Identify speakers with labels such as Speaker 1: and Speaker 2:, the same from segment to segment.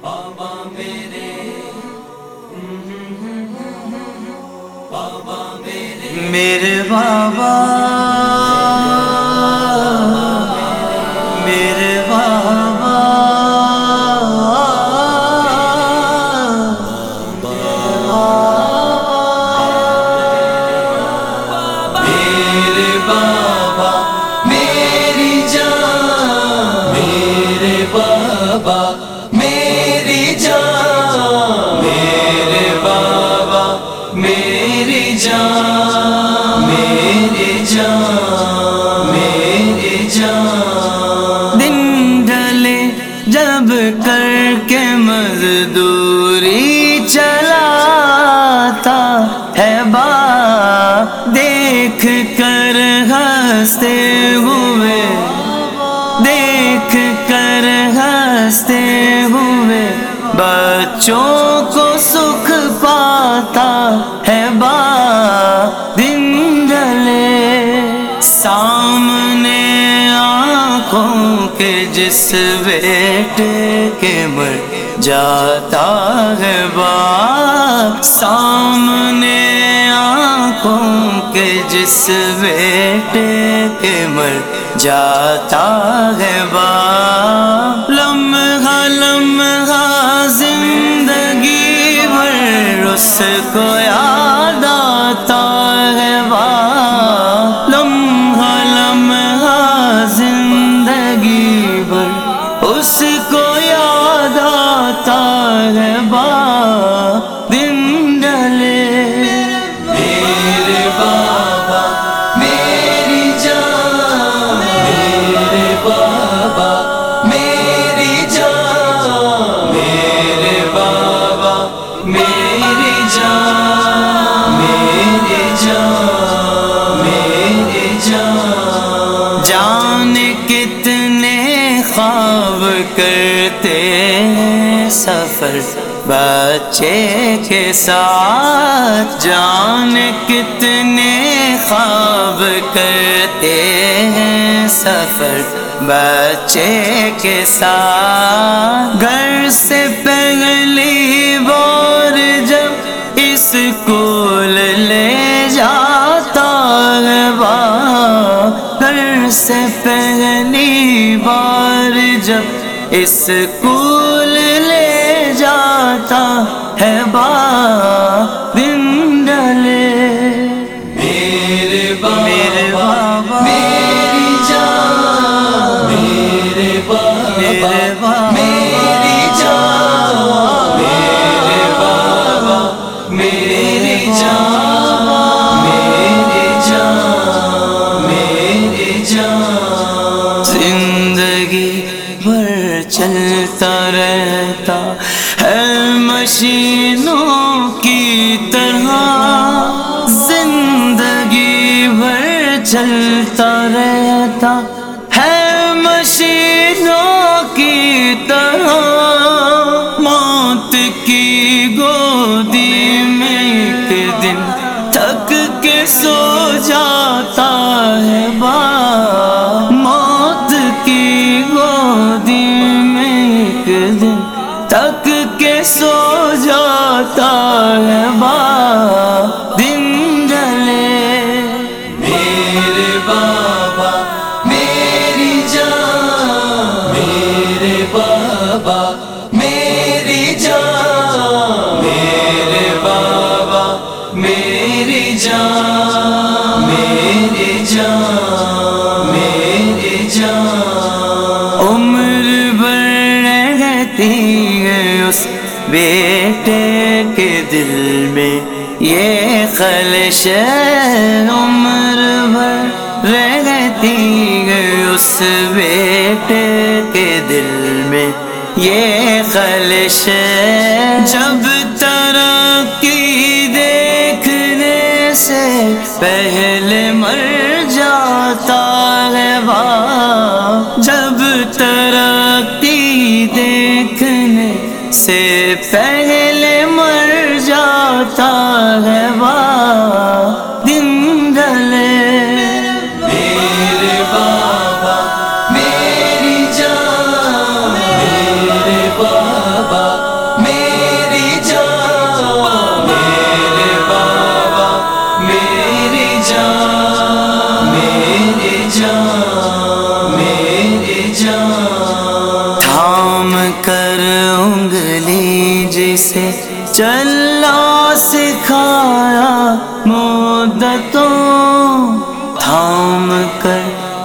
Speaker 1: بابا میرے۔ بابا میرے۔
Speaker 2: میرے بابا۔ ہنستے ہوئے، دیکھ کر ہنستے ہوئے، بچوں کو سکھ پاتا ہے با دن ڈلے سامنے آنکھوں کے جس بیٹے کے مر جاتا ہے باپ، سامنے آنکھوں کے جس بیٹے کے مر جاتا ہے باپ۔ لمحہ لمحہ زندگی بھر اس کو یاد سفر بچے کے ساتھ جان کتنے خواب کرتے ہیں سفر بچے کے ساتھ۔ گھر سے پہلی بار جب اسکول لے جاتا ہے گھر سے پہلی بار جب اسکول لے ہے بات رہتا ہے مشینوں کی طرح۔ زندگی بھر چلتا رہتا ہے مشینوں کی طرح۔ موت کی گودی میں ایک دن تھک کے سو جاتا سو جاتا ہے با بیٹے کے دل میں یہ خلش عمر بھر رہتی ہے، اس بیٹے کے دل میں یہ خلش جب ترقی دیکھنے سے پہلے مر جاتا ہے باپ جب ترقی دیکھنے سے پہلے جسے چلنا سکھایا مدتوں۔ تھام کر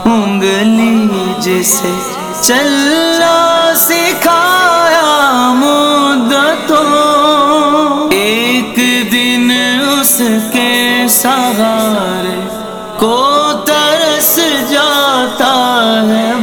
Speaker 2: انگلی جسے۔ چلنا سکھایا مدتوں۔ ایک دن اس کے سہارے کو ترس جاتا ہے۔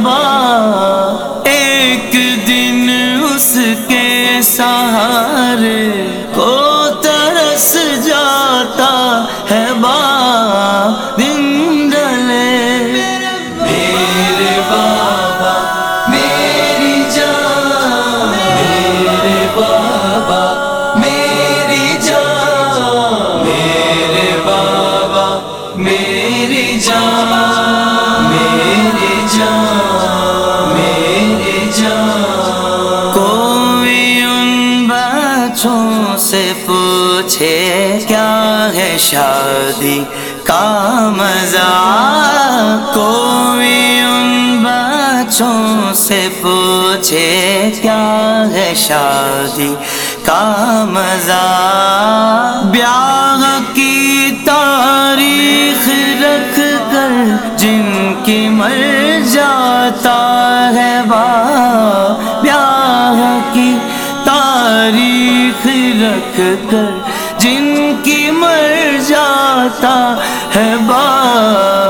Speaker 2: پوچھے کیا ہے شادی کا مزہ؟ کوئی ان بچوں سے پوچھے کیا ہے شادی کا مزہ؟ بیاہ کی تاریخ رکھ کر جن کی مر جاتا ہے با بیاہ کی تاریخ رکھ کر جن کی مر جاتا ہے بات